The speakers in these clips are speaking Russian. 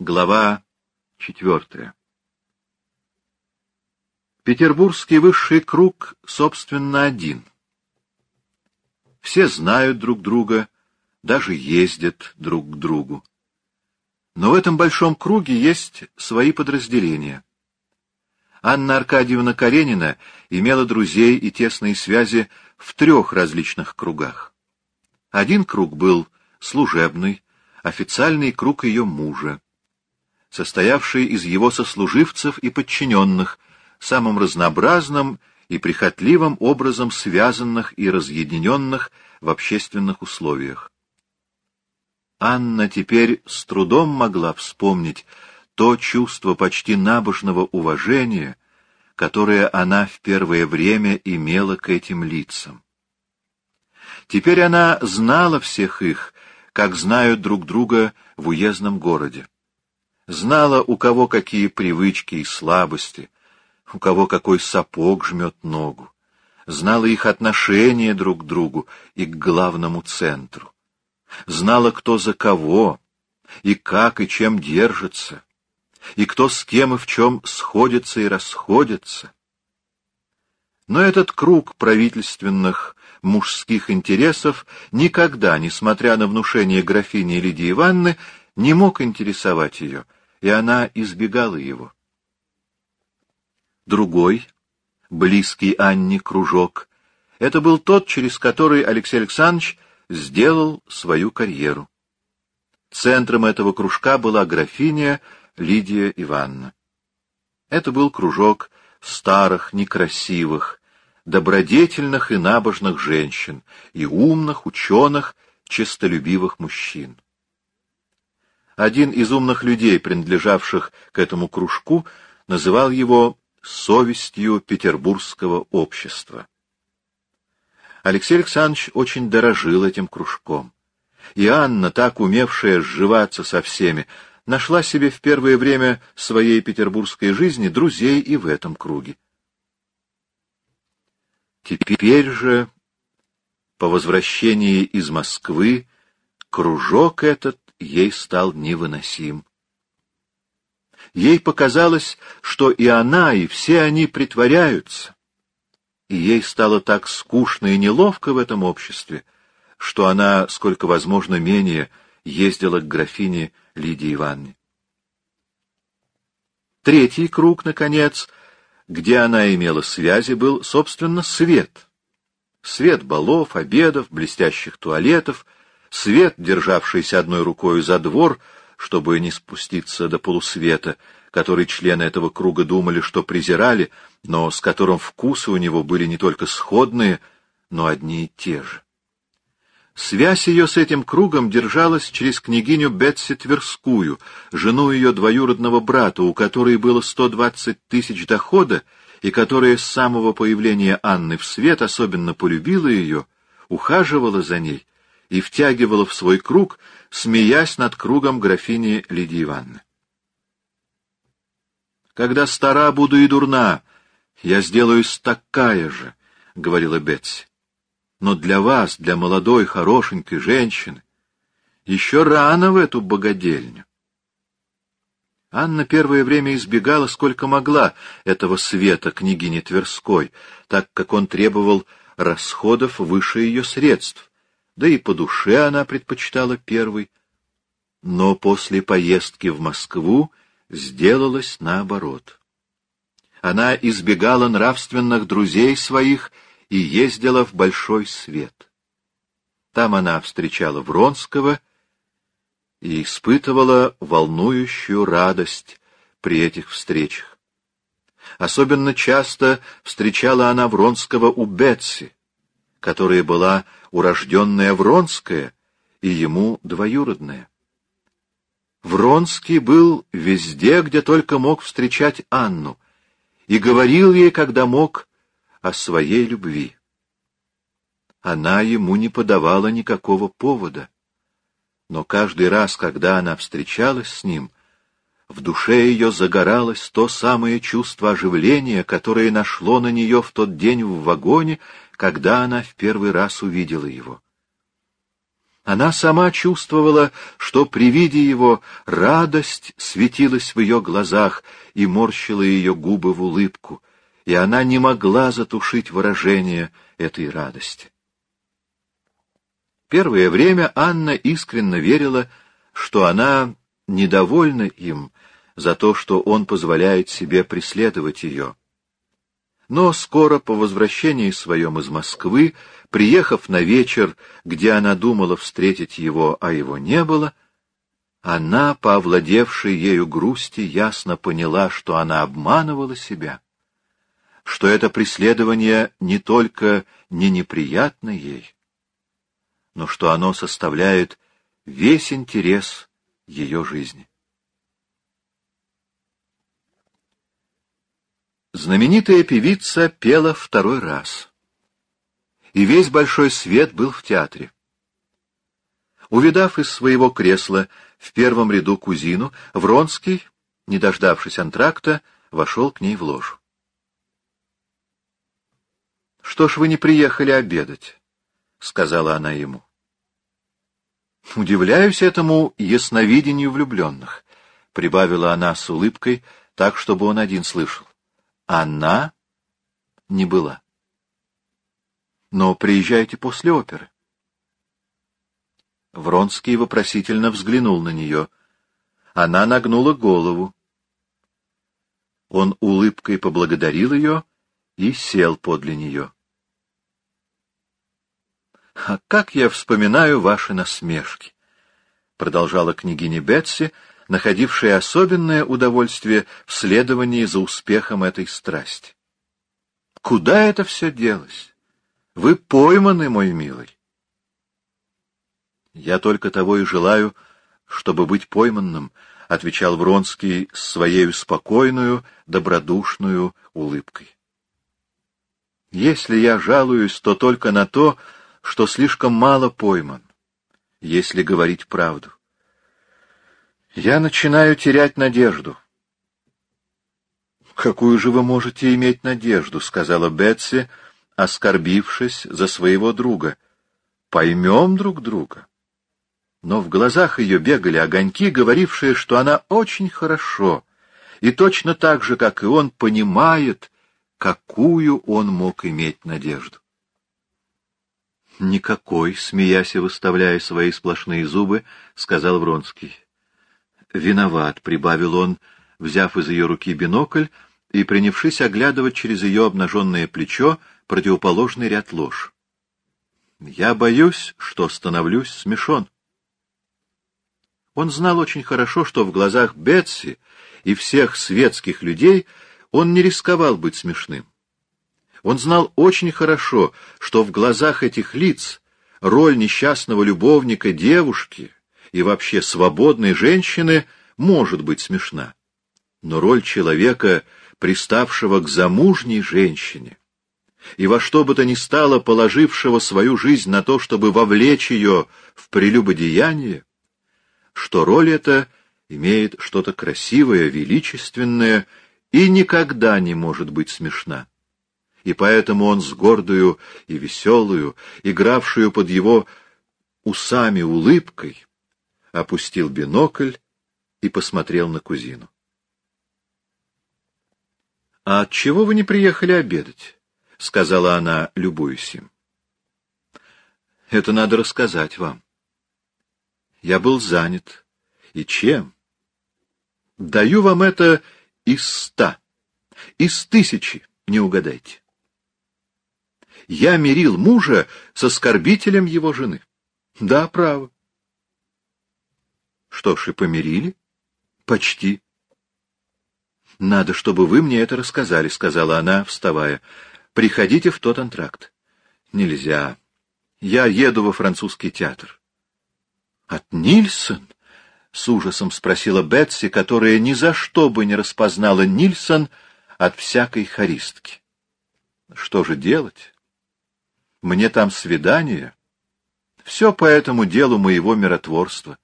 Глава четвертая. Петербургский высший круг, собственно, один. Все знают друг друга, даже ездят друг к другу. Но в этом большом круге есть свои подразделения. Анна Аркадьевна Каренина имела друзей и тесные связи в трех различных кругах. Один круг был служебный, официальный круг ее мужа, состоявший из его сослуживцев и подчиненных, самым разнообразным и прихотливым образом связанных и разъединенных в общественных условиях. Анна теперь с трудом могла вспомнить то чувство почти набожного уважения, которое она в первое время имела к этим лицам. Теперь она знала всех их, как знают друг друга в уездном городе. Знала, у кого какие привычки и слабости, у кого какой сапог жмет ногу. Знала их отношение друг к другу и к главному центру. Знала, кто за кого, и как и чем держится, и кто с кем и в чем сходится и расходится. Но этот круг правительственных мужских интересов никогда, несмотря на внушение графини Лидии Ивановны, не мог интересовать ее, и она избегала его. Другой, близкий Анне кружок, это был тот, через который Алексей Александрович сделал свою карьеру. Центром этого кружка была графиня Лидия Ивановна. Это был кружок старых, некрасивых, добродетельных и набожных женщин, и умных, ученых, честолюбивых мужчин. Один из умных людей, принадлежавших к этому кружку, называл его «совестью петербургского общества». Алексей Александрович очень дорожил этим кружком. И Анна, так умевшая сживаться со всеми, нашла себе в первое время своей петербургской жизни друзей и в этом круге. Теперь же, по возвращении из Москвы, кружок этот ей стал невыносим. Ей показалось, что и она, и все они притворяются, и ей стало так скучно и неловко в этом обществе, что она, сколько возможно менее, ездила к графине Лидии Ивановне. Третий круг, наконец, где она имела связи, был, собственно, свет. Свет балов, обедов, блестящих туалетов, свет, державшийся одной рукой за двор, чтобы не спуститься до полусвета, который члены этого круга думали, что презирали, но с которым вкусы у него были не только сходные, но одни и те же. Связь ее с этим кругом держалась через княгиню Бетси Тверскую, жену ее двоюродного брата, у которой было 120 тысяч дохода, и которая с самого появления Анны в свет особенно полюбила ее, ухаживала за ней и втягивала в свой круг, смеясь над кругом графини Лидии Ивановны. «Когда стара буду и дурна, я сделаюсь такая же», — говорила Бетси но для вас, для молодой, хорошенькой женщины, еще рано в эту богадельню. Анна первое время избегала, сколько могла, этого света княгини Тверской, так как он требовал расходов выше ее средств, да и по душе она предпочитала первый. Но после поездки в Москву сделалось наоборот. Она избегала нравственных друзей своих и ездила в Большой Свет. Там она встречала Вронского и испытывала волнующую радость при этих встречах. Особенно часто встречала она Вронского у Бетси, которая была урожденная Вронская и ему двоюродная. Вронский был везде, где только мог встречать Анну, и говорил ей, когда мог, о своей любви. Она ему не подавала никакого повода, но каждый раз, когда она встречалась с ним, в душе ее загоралось то самое чувство оживления, которое нашло на нее в тот день в вагоне, когда она в первый раз увидела его. Она сама чувствовала, что при виде его радость светилась в ее глазах и морщила ее губы в улыбку, и она не могла затушить выражение этой радости. Первое время Анна искренне верила, что она недовольна им за то, что он позволяет себе преследовать ее. Но скоро по возвращении своем из Москвы, приехав на вечер, где она думала встретить его, а его не было, она, по ею грусти, ясно поняла, что она обманывала себя, что это преследование не только не неприятно ей, но что оно составляет весь интерес ее жизни. Знаменитая певица пела второй раз. И весь большой свет был в театре. Увидав из своего кресла в первом ряду кузину, Вронский, не дождавшись антракта, вошел к ней в ложу. — Что ж вы не приехали обедать? — сказала она ему. — Удивляюсь этому ясновидению влюбленных, — прибавила она с улыбкой, так, чтобы он один слышал. Она не была. Но приезжайте после оперы. Вронский вопросительно взглянул на нее. Она нагнула голову. Он улыбкой поблагодарил ее и сел подле нее. — А как я вспоминаю ваши насмешки! — продолжала княгиня Бетси, находившая особенное удовольствие в следовании за успехом этой страсти. Куда это все делось? Вы пойманы, мой милый. Я только того и желаю, чтобы быть пойманным, — отвечал Вронский с своей спокойную, добродушную улыбкой. Если я жалуюсь, то только на то, что слишком мало пойман, если говорить правду. Я начинаю терять надежду. «Какую же вы можете иметь надежду?» — сказала Бетси, оскорбившись за своего друга. «Поймем друг друга». Но в глазах ее бегали огоньки, говорившие, что она очень хорошо, и точно так же, как и он, понимает, какую он мог иметь надежду. «Никакой», — смеясь и выставляя свои сплошные зубы, — сказал Вронский. «Виноват», — прибавил он, взяв из ее руки бинокль и принявшись оглядывать через ее обнаженное плечо противоположный ряд лож. «Я боюсь, что становлюсь смешон». Он знал очень хорошо, что в глазах Бетси и всех светских людей он не рисковал быть смешным. Он знал очень хорошо, что в глазах этих лиц роль несчастного любовника девушки — и вообще свободной женщины может быть смешна. Но роль человека, приставшего к замужней женщине, и во что бы то ни стало положившего свою жизнь на то, чтобы вовлечь ее в прелюбодеяние, что роль эта имеет что-то красивое, величественное и никогда не может быть смешна. И поэтому он с гордою и веселую, игравшую под его усами улыбкой, опустил бинокль и посмотрел на кузину. — А отчего вы не приехали обедать? — сказала она, любуясь им. — Это надо рассказать вам. Я был занят. И чем? Даю вам это из ста, из тысячи, не угадайте. Я мирил мужа с оскорбителем его жены. Да, право. Что ж, и помирили? Почти. Надо, чтобы вы мне это рассказали, сказала она, вставая. Приходите в тот антракт. Нельзя. Я еду во французский театр. От Нильсон? С ужасом спросила Бетси, которая ни за что бы не распознала Нильсон от всякой харистки. Что же делать? Мне там свидание. Все по этому делу моего миротворства.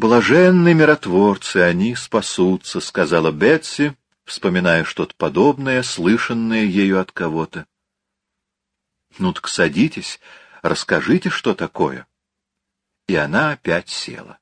«Блаженные миротворцы, они спасутся», — сказала Бетси, вспоминая что-то подобное, слышанное ею от кого-то. «Ну так садитесь, Расскажите, что такое. И она опять села.